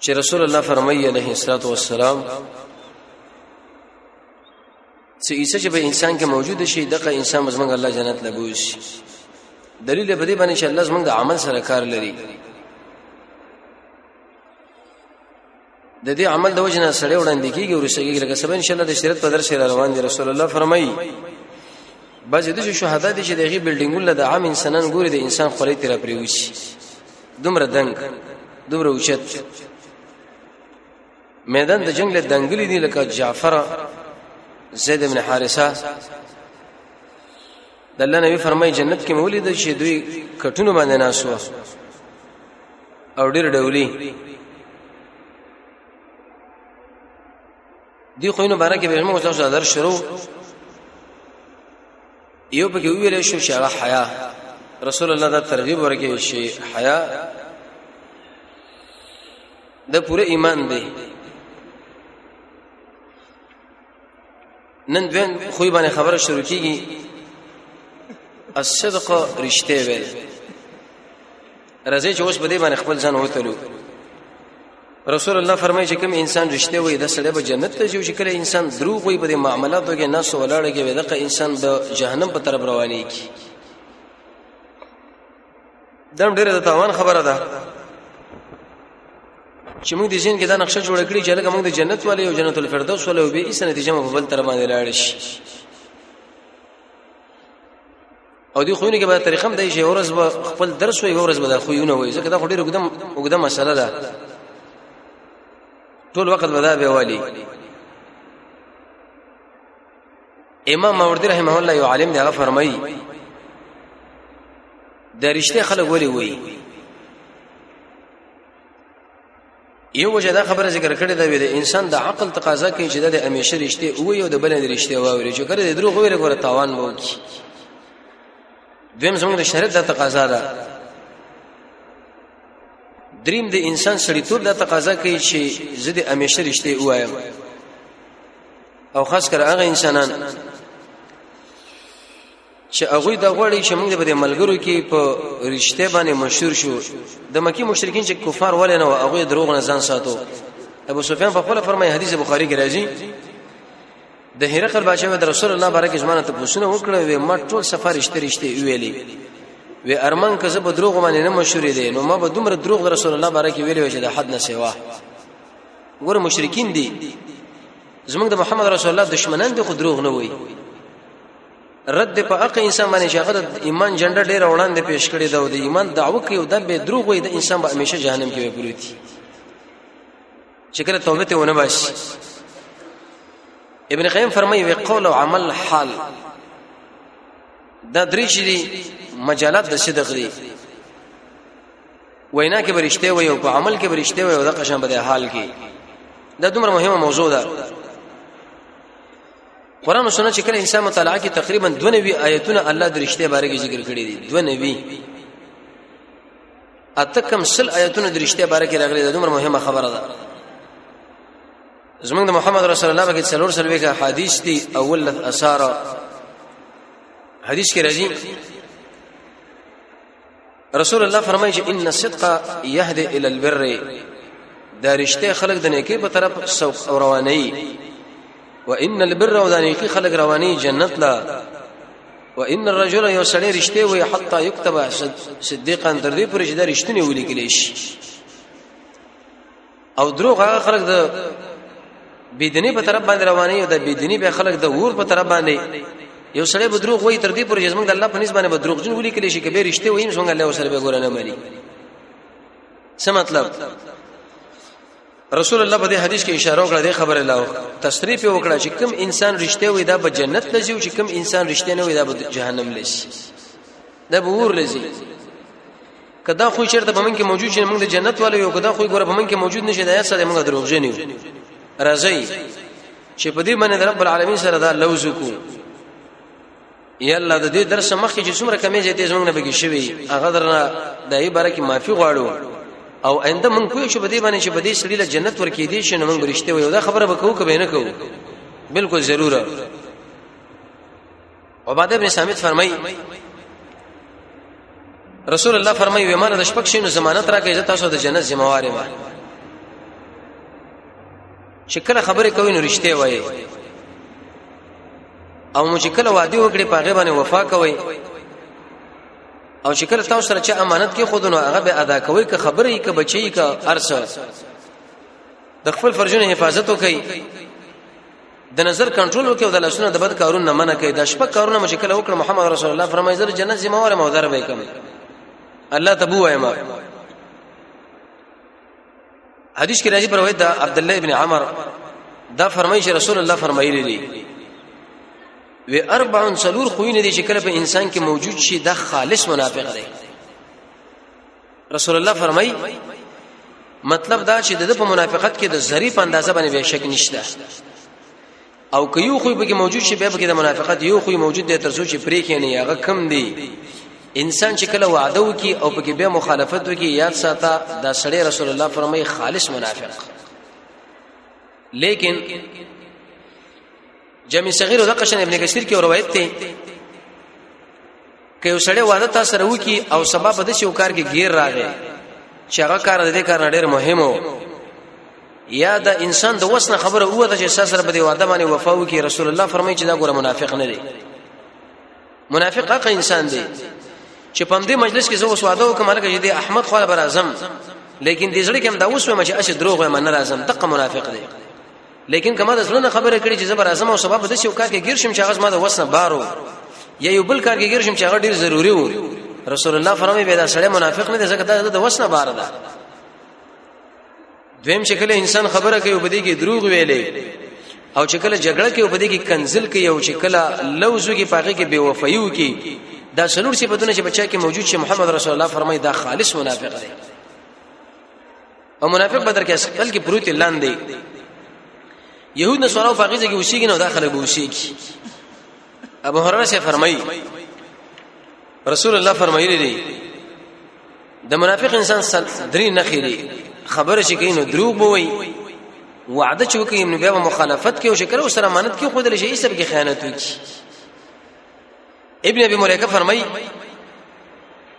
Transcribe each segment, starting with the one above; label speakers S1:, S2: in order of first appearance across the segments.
S1: چې رسول الله فرمایي عليه الصلاه والسلام چې عیسی چې به انسان کې موجود شي دغه انسان زمونږ الله جنت لګوي شي دلیل به دې باندې چې الله زمونږ د عمل سره کار لري د دې عمل د وجنه سره وړاندې کیږي او رسېږي لکه سبا ان شاء الله د شریعت په درس روان دي رسول الله فرمایي بعضې د شهدا دي چې دغه بلډینګونه د عام انسانان ګوري د انسان خولې تر پریوي شي دومره دنګ دومره اوچت میدان د جنگ له دنګلی دی لکه جعفر زید ابن حارثه د الله نبی فرمای جنت کې مولید چې دوی کټونو باندې ناسو او ډیر ډولی دی خو نو بارکه به موږ تاسو در شروع یو پکې ویل شو چې هغه حیا رسول الله دا ترغیب ورکړي چې حیا د پوره ایمان دی نن دوین خوې باندې خبره شروع کیږي الصدق رشته ویل راځي چې اوس په دې باندې خپل ځان وتلو رسول الله فرمایي چې کوم انسان رښتیا وي د سړی به جنت ته ځي چې کله انسان دروغ وي په دې معاملاتو کې ناس ولاړ کې دغه انسان د جهنم په طرف رواني کی دم ډیره د تاوان خبره ده چې موږ د ژوند کې دا نقشه جوړ کړی چې لکه موږ د جنت والے او جنت الفردوس والے او به یې سنتیجه مو په بل تر باندې لاړ شي او دی خوونه کې به طریقه هم دی چې ورځ به خپل درس وي ورځ به د خوونه وي ځکه دا خو ډېر وګدم وګدم مسله ده ټول وخت به دا به والی امام ماوردی رحمه الله یو عالم دی هغه فرمایي د رښتیا خلک ولي وي یو وجه دا خبره ذکر کړې ده د انسان د عقل تقاضا کوي چې د همیشه رښتې او یو د بل رښتې واوري چې کړه د دروغ ویره ګوره تاوان وو کی دویم زموږ د شریعت د تقاضا ده دریم د انسان سړیتوب د تقاضا کوي چې زه د همیشه رښتې وایم او خاص کر هغه انسانان چې هغه د غوړي چې موږ د ملګرو کې په رښتیا باندې مشهور شو د مکی مشرکین چې کفار ولې نه هغه دروغ نه ځان ساتو ابو سفیان په خپل فرمایي حدیث بخاری کې راځي د هرقل بادشاہ د رسول الله بارک ځمانه ته پوښتنه وکړه وې ما ټول سفر رښتې رښتې ویلې وې ارمان که زه به دروغ باندې نه مشهور دي نو ما به دومره دروغ د رسول الله بارک ویلې چې د حد نه سیوا ګور مشرکین دي زمونږ د محمد رسول الله دشمنان دي خو دروغ نه وایي رد په اق انسان باندې چې هغه ایمان جنډه ډیر وړاندې پیش کړی دا او د ایمان دعوه کوي او دا به دروغ وي د انسان به همیشه جهنم کې وي پروتي چې کله توبه ته ونه باسي ابن قیم فرمایي وی قول او عمل حال دا درې چې دي مجالات د صدق دي وینا کې برشته وي او په عمل کې برشته وي او د قشن بده حال کې دا دومره مهمه موضوع ده قران او سنت چې کله انسان مطالعه کوي تقریبا 92 آیتونه الله د رښتیا باره کې ذکر کړی دي 92 اته کم سل آیتونه د رښتیا باره کې راغلي دا دومره مهمه خبره ده زمونږ د محمد رسول الله بګی څلور سلوي کا حدیث دی اول اثار حدیث کې راځي رسول الله فرمایي چې ان الصدق يهدي الى البر دا رشته خلق د نیکی په طرف سوق او رواني وان البر او د نیکی خلق رواني جنت لا وان الرجل یو سړی رشته وي حتا یكتب صدیقا تر دې پرې چې دا رښتینی ولیکل شي او دروغ هغه خلک د بيدنی په طرف باندې رواني او د بيدنی به خلک د ور په طرف باندې یو سړی به دروغ وایي تر دې پورې چې موږ د الله په نسبت باندې به دروغ جن ولي کلی شي کبه رښتې وایي موږ الله وسره به ګور نه ملي څه مطلب رسول الله په دې حدیث کې اشاره وکړه دې خبره لاو تصریح په وکړه چې کم انسان رښتې وي دا به جنت لږي او چې کم انسان رښتې نه وي دا به جهنم لږي دا به ور لږي کدا خو چیرته په من کې موجود شي موږ د جنت والو یو کدا خو ګوره په من کې موجود نشي دا سره موږ دروغجن یو راځي چې په دې باندې رب العالمین سره دا لوز کو یا الله د دې درس مخکې چې څومره کمې زیاتې زمونږ نه بګی شوی هغه درنه د ای باره کې معافي غواړو او آینده مونږ کوی شو بده باندې چې بده سړي له جنت ورکې دي چې مونږ رښتیا وي دا خبره وکړو کبه نه کوو بالکل ضروره عباده بن سامت فرمای رسول الله فرمای و مانه د شپږ شینو ضمانت راکې زه تاسو د جنت ذمہوار یم چې کله خبرې کوي نو رښتیا وایي او مو چې کله وعده وکړي پاغه باندې وفا کوي او چې کله تاسو سره چې امانت کې خود نو هغه به ادا کوي که خبرې که بچي که ارسه د خپل فرجونو حفاظت وکړي د نظر کنټرول وکړي او د لاسونو د بد کارونو نه منع کړي د شپه کارونه مشکل وکړه محمد رسول الله فرمایي زر جنت زما وره مودر به کوم الله تبو وایم حدیث کې راځي پر روایت د عبد الله ابن عمر دا فرمایي چې رسول الله فرمایلی دی و اربع سلور خوینه دي چې کله په انسان کې موجود شي دا خالص منافق دی رسول الله فرمای مطلب دا چې د په منافقت کې د ظریف اندازه باندې به شک نشته او که یو خو به موجود شي به کې د منافقت یو خو موجود دی تر څو چې پرې کې نه هغه کم دی انسان چې کله وعده وکي او پکې به مخالفت وکي یاد ساته دا سړی رسول الله فرمایي خالص منافق لیکن جمع صغیر او د قشن ابن کثیر کې روایت ته که یو سړی واده تاسو سره وکی او سبب د شي کار کې غیر راغی چې هغه کار د دې کار ډیر مهمو یا د انسان د وسنه خبره هو د چې سره په دې واده باندې وفا وکي رسول الله فرمایي چې دا ګوره منافق نه دی منافق هغه انسان دی چې په دې مجلس کې زه اوس واده وکم هغه دې احمد خو بر اعظم لیکن دې زړه کې هم دا اوس مې چې اشه دروغ مې نه راځم دغه منافق دی لیکن کما د زړه خبره کړي چې زبر اعظم او سبب د شو کار کې ګیر شم چې هغه ما د وسنه بارو یا یو بل کار کې ګیر شم چې هغه ډیر ضروری وو رسول الله فرمایي به دا سړی منافق نه دی ځکه دا د وسنه بار ده دویم شکل انسان خبره کوي په دې کې دروغ ویلې او چې کله جګړه کې په دې کې کنزل کې یو چې کله لوزو کې پاګه کې بیوفایو کې دا سلور صفاتونه چې بچا کې موجود شي محمد رسول الله فرمایي دا خالص منافق دی او منافق بدر کې خپل کې پروت لاندې يهود نه سره فقيزه کې وشيږي نو داخله به وشيږي ابو هرره سے فرمایي رسول الله فرمایلی دی د منافق انسان درې نه خېری خبره شي کینو دروغ بوي وعده چې وکړي نو بیا مخالفت کوي او شکر او سره امانت کوي خو د لشي سب کې خیانت وکړي ابن ابي مليكه فرمای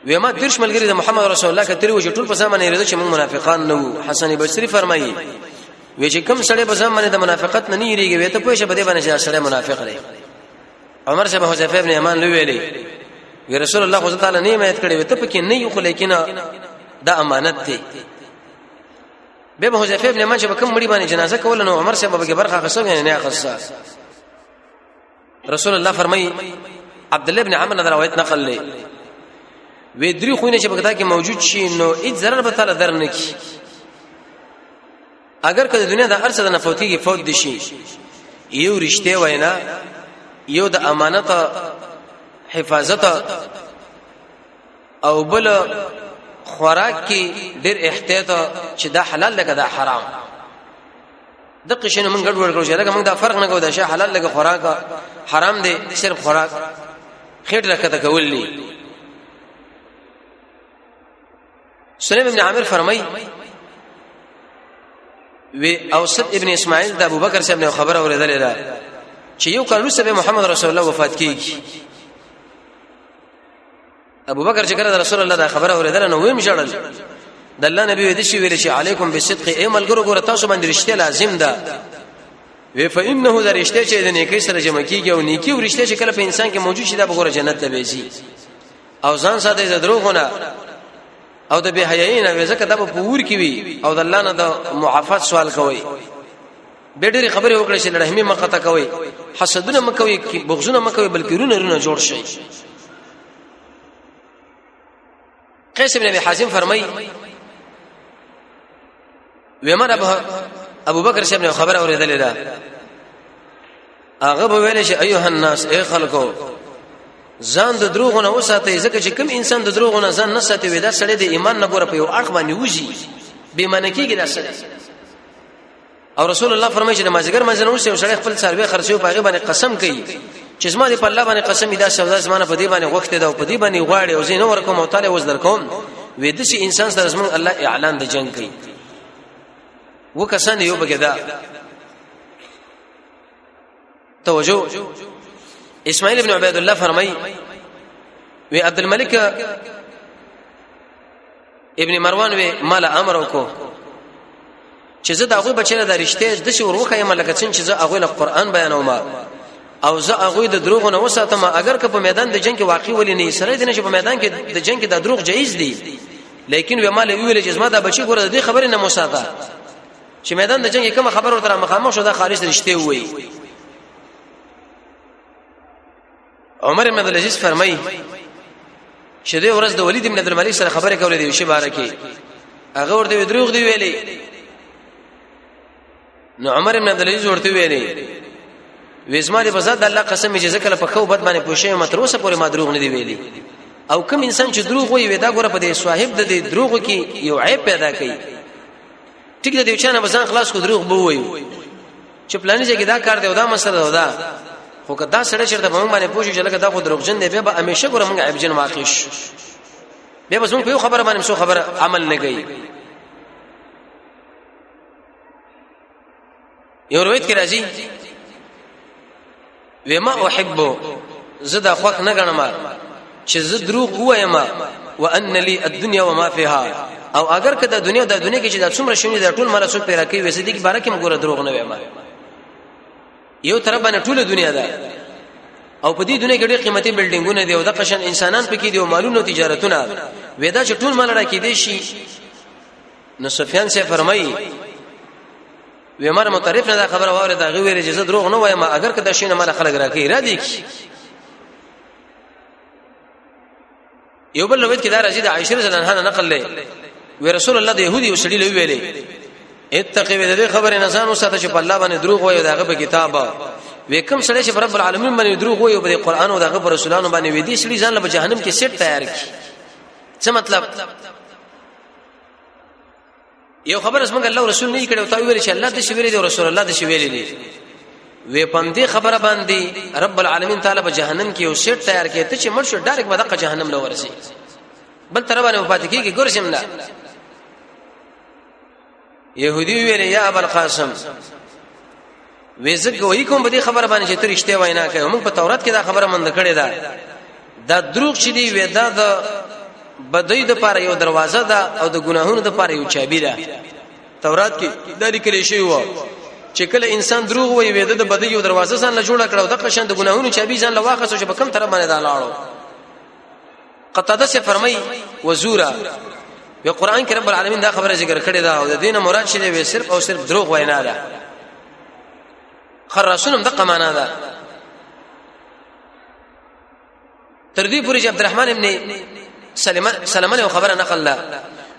S1: وی ما ترش ملګری د محمد رسول الله کتري و چې ټول په ځمانه رضا چې موږ منافقان نه وو حسن بصري فرمایي وی چې کم سړی په ځمانه د منافقت نه نه ریږي وی ته پوه شه بده باندې چې سړی منافق دی عمر صاحب حذیفه ابن یمان لوی ویلي وی رسول الله صلی الله علیه وسلم نه کړی وی ته پکې نه یو خو لیکن دا امانت دی به به حذیفه ابن یمان چې کوم مړي باندې جنازه کول نو عمر صاحب به برخه خصو نه خصه رسول الله فرمایي عبد الله ابن عمرو نه روایت نقل لې وې درې خوینه چې بغداد کې موجود شي نو هیڅ ضرر به تعالی درنه کی اگر که د دنیا د ارسه د نفوتیږي فوت دي شي یو رښتې وینا یو د امانت حفاظت او بل خوراک کې ډېر احتیاط چې دا حلال ده که دا حرام د قشنه مونږ ګډ ورکړو چې دا مونږ دا فرق نه کوو دا شی حلال لګه خوراک حرام دی صرف خوراک خېټ راکته کول دي سلیم ابن عامر فرمای وی اوسط ابن اسماعیل د ابوبکر صاحب نه خبره اوریدلې ده چې یو کال وروسته محمد رسول الله وفات کیږي ابو بکر چې کړه رسول الله دا خبره اوریدل نو ویم ژړل د الله نبی وې د شي ویل شي علیکم بالصدق ای ملګرو ګور تاسو باندې رښتیا لازم ده وی فإنه در رښتیا چې د نیکی سره جمع کیږي او نیکی او رښتیا چې کله په انسان کې موجود شي دا بګور جنت ته ویسي او ځان ساته د دروغونه او د بهایي نه وځکه دا په پور کې وي او د الله نه د معافات سوال کوي به ډېری خبرې وکړې چې لړهمي مقته کوي حسدونه مکوي بغزونه مکوي بلکې رونه رونه جوړ شي قیس ابن ابي حازم فرمای ومن ابو بکر شمن خبر اوریدلې ده هغه به ویل شي ايها الناس اي خلکو ځان د دروغ نه وساتئ ځکه چې کوم انسان د دروغ نه ځان نه ساتي وي دا سړی د ایمان نه ګوره په یو اړخ باندې وږي به منکیږي دا سړی او رسول الله فرمایي چې د مازیګر منځ نه وروسته یو سړی خپل څاروي خرڅوي په هغه باندې قسم کوي چې زما دې په الله باندې قسم دا سودا زمانه په دې باندې غوښته ده او په دې باندې غواړي او زینو ورکوم او تعالی وز درکوم وې د شي انسان سره زمون الله اعلان د جنگ کوي وکسان یو بګدا توجه اسماعیل ابن عبید الله فرمای وی عبد الملک ابن مروان وی مال امر وکړو چې زه دغه بچنه د رښتې د شي وروخه یم لکه څنګه چې زه هغه له قران بیانوم او زه هغه د دروغ نه وساتم اگر که په میدان د جنگ کې واقع ولې نه سره دي نه چې په میدان کې د جنگ کې د دروغ جایز دي لیکن وی مال ویل چې زما د بچي ګوره د خبرې نه مساته چې میدان د جنگ کوم خبر ورته مخامخ شو دا خارج رشته وي عمر بن عبد العزيز فرمایي چې د ورځ د ولید بن عبد الملک سره خبره کولې دی شی بار کې هغه ورته دروغ دی ویلې نو عمر بن عبد العزيز ورته ویلې وېزماري په ذات الله قسم چې ذکر په خو بد باندې پوښې متروسه پورې ما دروغ نه دی ویلي او کوم انسان چې دروغ وي ودا ګوره په دې صاحب د دې دروغ کې یو عیب پیدا کوي ټیک د دې چانه بسان خلاص کو دروغ بو وایو چې پلانې چې دا کار دی او دا مسله ده دا خو که دا سړی چرته په موږ باندې پوښي چې لکه دا خو دروغجن دی به همیشه ګور موږ عیبجن واقع شو به بس موږ په خبره باندې څو خبره عمل نه کوي یو روایت کې راځي وما احب زدا خوخ نه غنم چې زه دروغ وایم وان لي الدنيا وما فيها او اگر که د دنیا د دنیا کې چې د څومره شوی د ټول مرسو پیرا کوي وسې دي کې بارا کې مګور دروغ نه وایم یو طرف باندې ټول دنیا ده او په دې دنیا کې ډېر قیمتي بلډینګونه دي او د قشن انسانان پکې دي او مالونو تجارتونه ودا چې ټول مال را کې دي شي نو سفیان سے فرمایي وی عمر مترف نه دا خبره واره دا غویر اجازه دروغ نه وایم اگر که د شینه مال خلک راکې را دي کی یو بل روایت کې دا راځي د عائشه رضی الله عنها نقل لې وی رسول الله د يهودي او سړي لوي ویلې اتقي به دې خبره نه ځانو ساته چې په الله باندې دروغ وایي داغه په کتاب وی کوم سړی چې رب العالمین باندې دروغ وایي او په قران او داغه پر رسولانو باندې وی دي سړي ځان له جهنم کې سټ تیار کی څه مطلب یو خبر اسمنګ الله رسول نه کړو تا ویل چې الله د شی ویل دی رسول الله د شی ویل دی وې پندې خبره باندې رب العالمین تعالی په جهنم کې یو سیټ تیار کړي ته چې مړ شو ډایرک به دغه جهنم لور شي بل تر باندې وفات کیږي ګورشم نه يهودي ویل یا ابو القاسم وېزګ وای کوم به دې خبره باندې چې ترشته وینا کوي موږ په تورات کې دا خبره مند کړې ده دا دروغ چې دی وې دا د بدوی د پاره یو دروازه ده او د ګناهونو د پاره یو چابی ده تورات کې دا لیکل شوی و چې کله انسان دروغ وایي وې د بدوی یو دروازه ځان له جوړه کړو د قشن د ګناهونو چابی ځان له واخصو چې په کم طرف باندې دا لاړو قتاده سے فرمای وزورا په قران کې رب العالمین دا خبره ذکر کړې ده او د دینه مراد شې دی صرف او صرف دروغ وینا ده خراسون هم دغه معنا ده تر دې پورې چې عبدالرحمن ابن سلمہ سلمہ له خبره نقل لا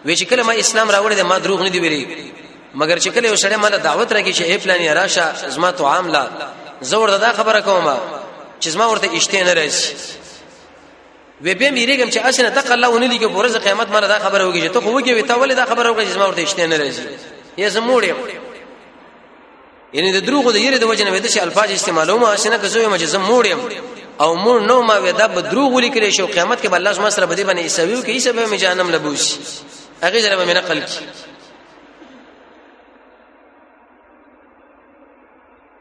S1: وی چې کله ما اسلام راوړې ده ما دروغ نه دی ویلي مګر چې کله یو سړی مال دعوت راکې چې ای پلان راشه زما تو عام لا زور دا خبره کومه چې زما ورته اشته نه راځي وې به میریګم چې اسنه تق الله ونی لګي پورز قیامت مله دا خبره وږي ته خو وږي ته ولې دا خبره وږي چې ما ورته شته نه راځي یې زموړې یعنی د دروغو د یری د وجنه وې د الفاظ استعمالوم اسنه که زوی مجه زموړې او مور نو ما وې دا به دروغ لیکل شو قیامت کې الله سبحانه سره بده باندې ایسویو کې ایسه به می جهنم لبوس هغه سره به نقل کی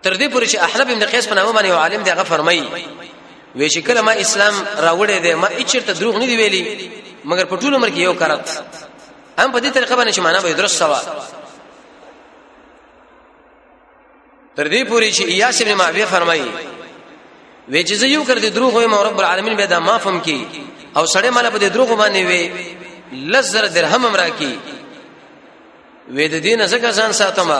S1: تر دې پورې چې احلب ابن قیس په نامه باندې یو عالم دی هغه فرمایي وی چې کله ما اسلام راوړې دی ما اچرته دروغ نه دی ویلي مګر په ټول عمر کې یو کرت هم په دې طریقه باندې چې معنا به درست سوا تر دې پورې چې ایاس ابن معاویه فرمایي وی چې زه یو کړ دې دروغ وایم رب العالمین به دا معاف هم کی او سړی مال په دې دروغ باندې وی لزر درهم هم راکی وې د دین زکه ځان ساتم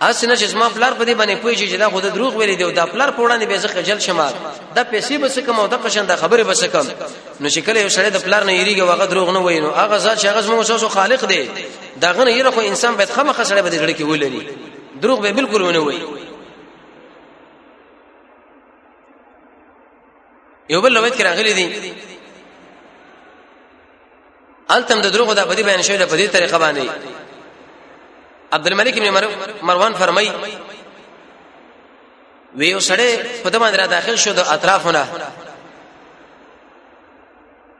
S1: اس نه چې ما پلار په دې باندې پوي چې دا خود دروغ ویلې دی او دا پلار په وړاندې به زخه جل شمار دا پیسې بس کوم او د قشن دا خبره بس کوم نو چې کله یو سړی د پلار نه یریږي واغه دروغ نه وای نو هغه ځات چې هغه زموږ سوسو خالق دی دا غنه یره خو انسان باید خمه خسړې به دې کې ولري دروغ به بالکل ونه وای یو بل روایت کې راغلي دي التم د دروغ د بدی بیان شوی په دې طریقه باندې عبد الملک ابن مروان فرمای وی یو سړی په دمه را داخل شو د اطرافونه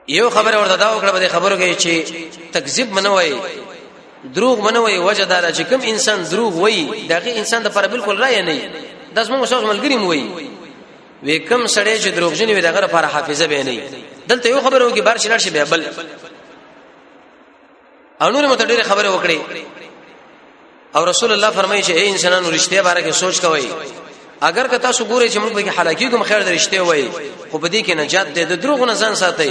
S1: یو خبر ورته دا وکړه به خبرو کې چې تکذیب منوي دروغ منوي وجه دا چې کوم انسان دروغ وایي دغه انسان د پر بالکل رائے نه د زموږ شخص ملګری مو وایي وی کم سړی چې دروغجن وي دغه لپاره حافظه به نه دلته یو خبره وکي بار شلار شي به بل او نور مت ډېر خبره وکړي او رسول الله فرمایي چې اے انسانانو رښتیا باره کې سوچ کوئ اگر که تاسو ګورئ چې موږ به حلاکی کوم خیر درشته وای خو په دې کې نجات ده د دروغ نه ځان ساتئ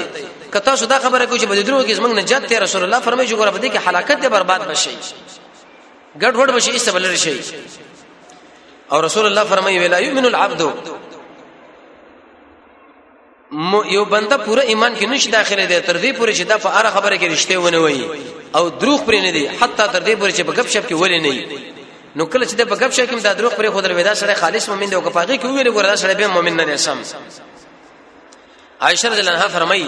S1: که تاسو دا خبره کوئ چې په دروغ کې زمنګ نجات ته رسول الله فرمایي چې ګوره په دې کې هلاکت ده برباد بشي ګډ وډ بشي ایسته بلل شي او رسول الله فرمایي ویلا یؤمن العبد یو بنده پوره ایمان کې نشي داخله دی تر دې پورې چې دا په اړه خبره کې رښتې ونه وي او دروغ پرې نه دي حتی تر دې پورې چې په غب شپ کې ولې نه نو کله چې د بغب شي کوم د دروغ پرې خو دروي دا سره خالص مؤمن دی او کفاغي کې ویل ګور دا سره به مؤمن نه رسم عائشہ رضی الله عنها فرمایي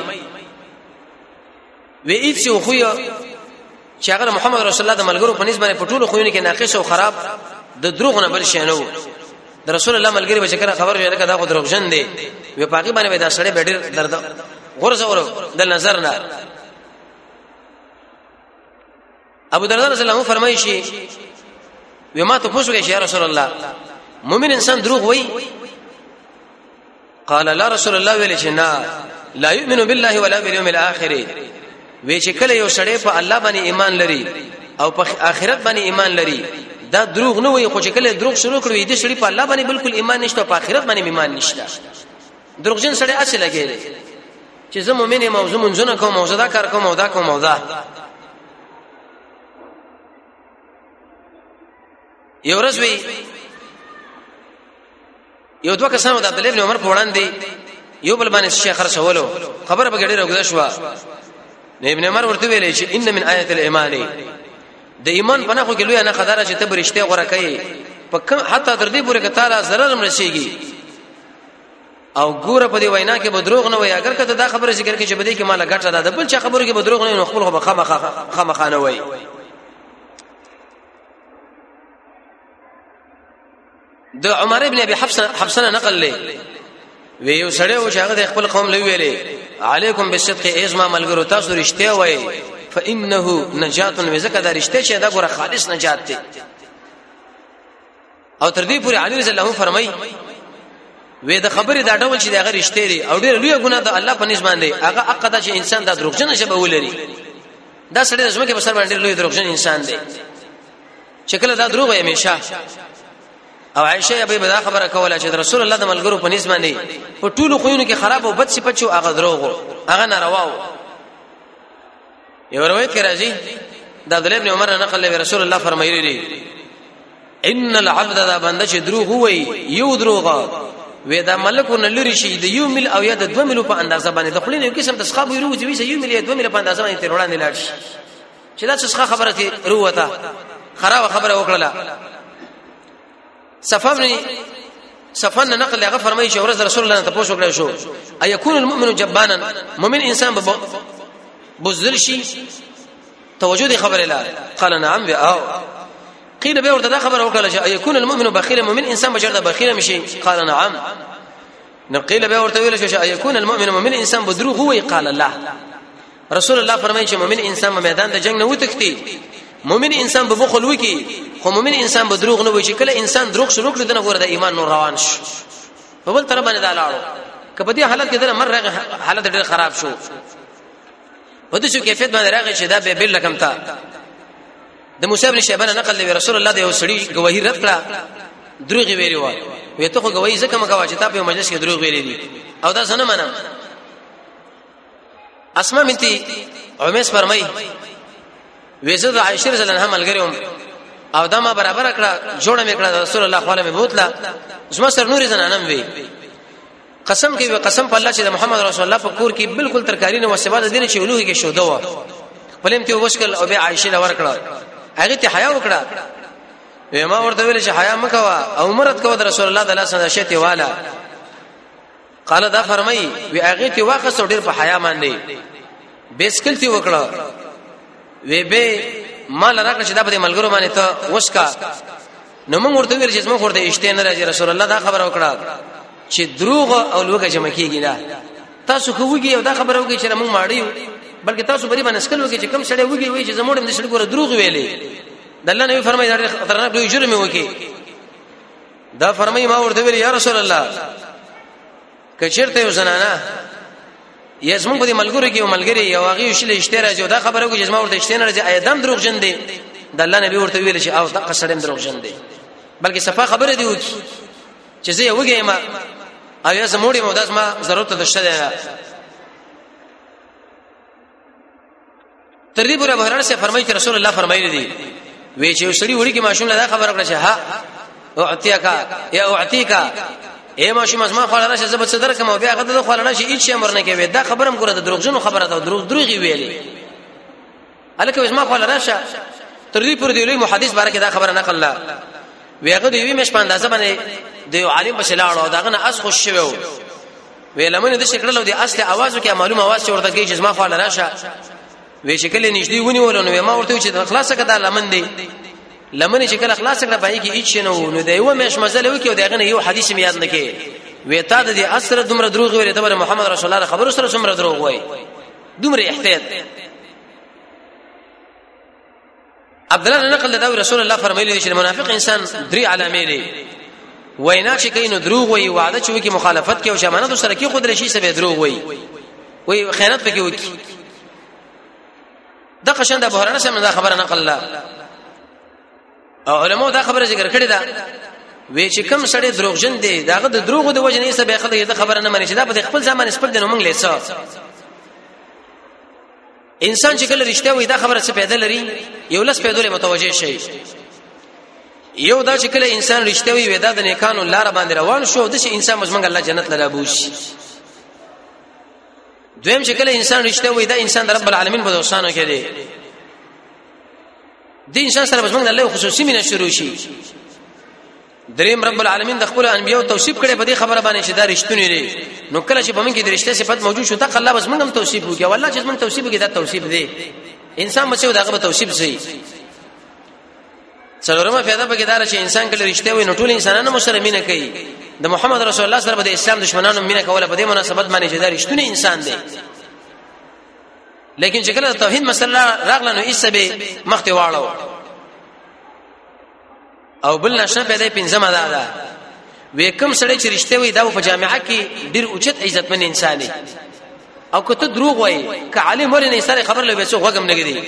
S1: وی ایڅ یو خو چې هغه محمد رسول الله د ملګرو په نسبت په ټولو خوونه کې ناقص او خراب د دروغ نه بل شي نه وو د رسول الله ملګری به چکر خبر ویل کدا خو دروغجن دی وی پاګی باندې دا سړی به ډیر درد غرزه ور د نظر نه ابو دردا رضی الله عنه فرمایي شي وی ما ته پوښتنه کوي یا رسول الله مؤمن انسان دروغ وایي قال لا رسول الله ویل شي نه لا يؤمن بالله ولا باليوم الاخر وی چې کله یو سړی په الله باندې ایمان لري او په آخرت باندې ایمان لري دا دروغ نه وي خو چې کله دروغ شروع کړو دې سړي په الله باندې بالکل ایمان نشته په آخرت باندې ایمان نشته دروغجن سړی اصل لګي چې زه مؤمن یم او زه منځونه کوم او زه دا کار کوم او دا کوم او دا یو ورځ وی یو دوه کسانو د عبد الله ابن عمر په وړاندې یو بل باندې شیخ خرڅولو خبره به ګډه راغله شو نو ابن عمر ورته ویلې چې ان من آیت الايمان د ایمان په نخو کې لوی نه خدای راځي ته برشته غره کوي په کوم حتی تر دې پورې کتاله zarar هم رسیږي او ګوره په دې وینا کې به دروغ نه وي اگر کته دا خبره ذکر کې چې بده کې مال غټه ده بل چا خبره کې به دروغ نه نو خپل خو خامخا خامخا نه وي د عمر ابن ابي حفصه حفصه نقل لې وی یو سړی و چې هغه د خپل قوم لوي ویلې علیکم بالصدق ایزما ملګرو تاسو رښتیا وایي فانه نجات وزکه دا رښتیا چې دا ګوره خالص نجات دی او تر دې پورې علي رضی الله فرمای وې د خبرې دا ډول چې هغه رښتې دي او ډېر لوی ګناه د الله په نسبت دی هغه عقد چې انسان دا دروغجن شبه ولري دا سړی زما کې بسر باندې لوی دروغجن انسان دی چې کله دا دروغ همیشه او عائشه به دا خبره کوله چې رسول الله د ملګرو په نسبت دی په ټولو خوینو کې خراب او بد صفات شو هغه دروغ هغه ناروا یو روایت کې راځي د عبد الله ابن عمر نقل له رسول الله فرمایلی دی ان العبد دا بنده چې دروغ وای یو دروغ وې دا ملکونه لری شي د یو مل او یا د دوه ملو په اندازه باندې د خلینو یو قسم د ښخاب ویرو چې ویسه یو مل یا دوه مل په اندازه باندې تیر وړاندې لاړ شي چې دا څه خبره ته روته خراب خبره وکړه صفه بن صفه نه نقل هغه فرمایي چې ورځ رسول الله ته پوښتنه وکړه شو ايكون المؤمن جبانا مؤمن انسان به بزدل شي توجه دي خبره لا قال نعم او قيل به ورته دا خبره وکړه چې ايكون المؤمن بخيل مؤمن انسان بشرته بخيل مشي قال نعم نو قيل به ورته ویل شو چې ايكون المؤمن مؤمن انسان بدروغ وي قال لا رسول الله فرمایي چې مؤمن انسان په میدان د جنگ نه وتښتي مؤمن انسان به بخل وکي خو مؤمن انسان به دروغ نه وي چې کله انسان دروغ شروع کړي دنه ګوره د ایمان نور روان شي په بل طرف باندې دا لاړو کبه دې حالت کې دنه مر حالت ډېر خراب شو په دې شو کیفیت باندې راغی چې دا به بل رقم تا د موسی ابن شیبان نقل دی رسول الله د یو سړي گواہی رد کړه دروغ ویلی و وی ته خو گواہی زکه مګه واچ ته په مجلس کې دروغ ویلی دي او دا څنګه منم اسماء بنتي عمیس فرمای ویزه د عائشه رضی الله عنها ملګریوم او دا ما برابر کړه جوړه مې کړه رسول الله خواله مې بوتله زما سر نور زنانم وی قسم کوي قسم په الله چې محمد رسول الله په کور کې بالکل ترکاری نه وسبا د دین چې ولوه کې شوده و پلم ته وشکل او به عائشه لور کړه هغه ته حیا وکړه وې ما ورته ویل چې حیا مکوا او مرت کو د رسول الله د الله سره شته والا قال دا فرمای وی هغه تی واخه سو ډیر په حیا باندې بیسکل تی وکړه وی به مال راکړه چې دا په ملګرو باندې ته وسکا نو موږ ورته ویل چې موږ ورته اشته نه راځي رسول الله دا خبر وکړه چې دروغ او لوګه جمع کیږي نه تاسو کوږي او دا خبر وکړي چې موږ ماړیو بلکې تاسو بری باندې سکل وکړي چې کم سړی وږي وي چې زموږ د شړګور دروغ ویلې د الله نبی فرمایي دا خطرناک دوی جرم وکړي دا فرمایي ما ورته ویل یا رسول الله کچرته یو زنانه یزمون په دې ملګرو کې یو ملګری یو هغه شل اشتره جو دا خبره کو جسمه ورته اشتنه راځي ایدم دروغ جن دی د الله نبی ورته ویل چې او دا قصړم دروغ جن دی بلکې صفه خبره دی وکي چې زه یو ګیم او یا زموړي مو داس ما ضرورت ده شته تر دې پورې بهران سے فرمایي چې رسول الله فرمایلی دی وی چې سړي وړي کې ماشوم له خبره کړه چې ها اعتیکا یا اعتیکا اے ماشوم از ما خو لاره زب صدر کوم بیا هغه د خو لاره شي هیڅ امر نه کوي دا خبرم ګره د دروغجنو خبره ده دروغ دروغي ویلې الکه از ما خو لاره شه تر دې پر دې لوی محدث باره کې دا خبره نقل لا ویغه دی وی مش په اندازه باندې د عالم بشلاړو داغه نه اس خوش شوو وی لمن د شکړلو د اصل आवाज کې معلوم आवाज چې ورته کې چې ما خو لراشه وی شکل نږدې ونی ولونه ما ورته چې خلاصه کده لمن دی لمن چې کله خلاص کړه پای کې هیڅ نه و نو دا یو مېش مزل وکي او داغه یو حدیث مې یاد نکې وې تا د اسره دومره دروغ ویل ته محمد رسول الله خبرو سره څومره دروغ وای دومره احتیاط عبد الله نقل دا رسول الله فرمایلی چې منافق انسان درې علامې لري وینا چې کینو دروغ وي وعده چې وکي مخالفت کوي او شمانت سره کې خود رشي سبه دروغ وي وي خیانت پکې وکي د قشند ابو هرره سم دا خبره نقل لا او علماء دا خبره ذکر کړې ده وی چې کم سړی دروغجن دی داغه د دروغ د وجه نه سبه خدای دا خبره نه مني چې دا په خپل ځمان سپر دینو مونږ لیسو انسان چې کله رښتیا وي دا خبره څه پیدا لري یو لس پیدا لري متوجه شي یو دا چې کله انسان رښتیا وي ودا د نیکانو لار باندې روان شو د شي انسان مزمنګ الله جنت لره بوش دویم چې کله انسان رښتیا وي دا انسان د رب العالمین په دوستانو کې دی د انسان سره مزمنګ الله خصوصي مینه شروع شي دریم رب العالمین د خپل انبیو توصیف کړي په دې خبره باندې چې دا رښتونی دی نو کله چې په موږ کې د رښتیا صفت موجود شو تک الله بس موږ هم توصیف وکړي والله چې موږ توصیف وکړي دا توصیف دی انسان بچو دا غو توصیف سي څلورمه پیدا پکې دار چې انسان کله رښتیا وي نو ټول انسانانو مسره مینه کوي د محمد رسول الله سره د اسلام دشمنانو مینه کوله په دې مناسبت باندې چې دا رښتونی انسان دی لیکن چې کله توحید مسله راغله نو ایسه به مخته واړو او بل نشه به د پنځمه ده ده وې کوم سړی چې رښتې وي دا په جامعه کې ډیر اوچت عزتمن انسان دی او که ته دروغ وای که عالم ولې نه سره خبر لوي څو غوګم نه کیږي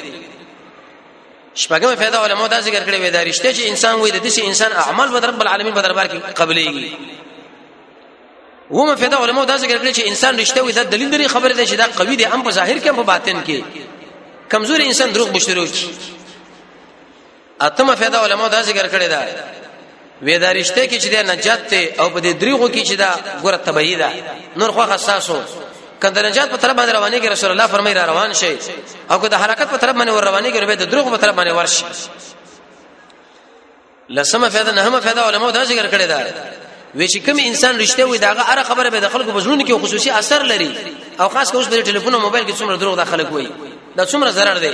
S1: شپږمه فائدہ علماء دا ذکر کړی وې دا رښتې چې انسان وي د دې انسان اعمال به رب العالمین په دربار کې قبليږي ومه فائدہ علماء دا ذکر کړی چې انسان رښتې وي دا دلیل لري خبره ده چې دا قوي دي هم په ظاهر کې هم په باطن کې کمزوري انسان دروغ بشرو کی اتمه فائدہ علماء دا ذکر کړی دا ویدارشته کې چې د نجات ته او په دې دریغو کې چې دا ګره تبعی ده نور خو خاصو کله نجات په طرف باندې رواني کې رسول الله فرمایي را روان شي او که د حرکت په طرف باندې ور رواني کې نو به د دروغ په طرف باندې ورشي لسمه فائدہ نهمه فائدہ علماء دا ذکر کړی دا وی چې کوم انسان رښتیا وي داغه اره خبره به د خلکو بزرګونو کې خصوصي اثر لري او خاص کوس په ټلیفون او موبایل کې څومره دروغ د خلک وي دا څومره zarar دی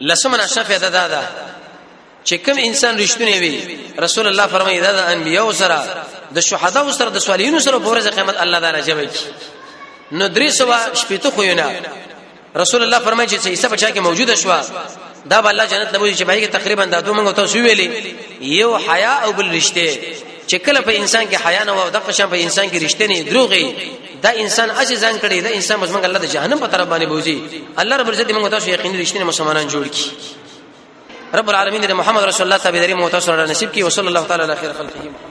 S1: لسمه نشه فائدہ دا ده چې کوم انسان رښتونی وي رسول الله فرمایي دا د انبیو سره د شهدا او سره د صالحینو سره په ورځ قیامت الله تعالی جمع کی نو درې سوا شپېته خو نه رسول الله فرمایي چې عیسی بچا کې موجوده شو دا به الله جنت لموږي چې باید تقریبا دا دوه موږ تاسو ویلې یو حیا او بل رښتې چې کله په انسان کې حیا نه و د قشن په انسان کې رښتینی دروغي دا انسان اسی ځان کړي دا انسان بس موږ الله د جهنم په طرف باندې بوزي الله رب عزت موږ تاسو یقین رښتینی مسلمانان جوړ کړي رب العالمین دې محمد رسول الله صلی الله علیه وسلم تاسو سره نصیب کړي وصلی الله تعالی علی خیر خلقه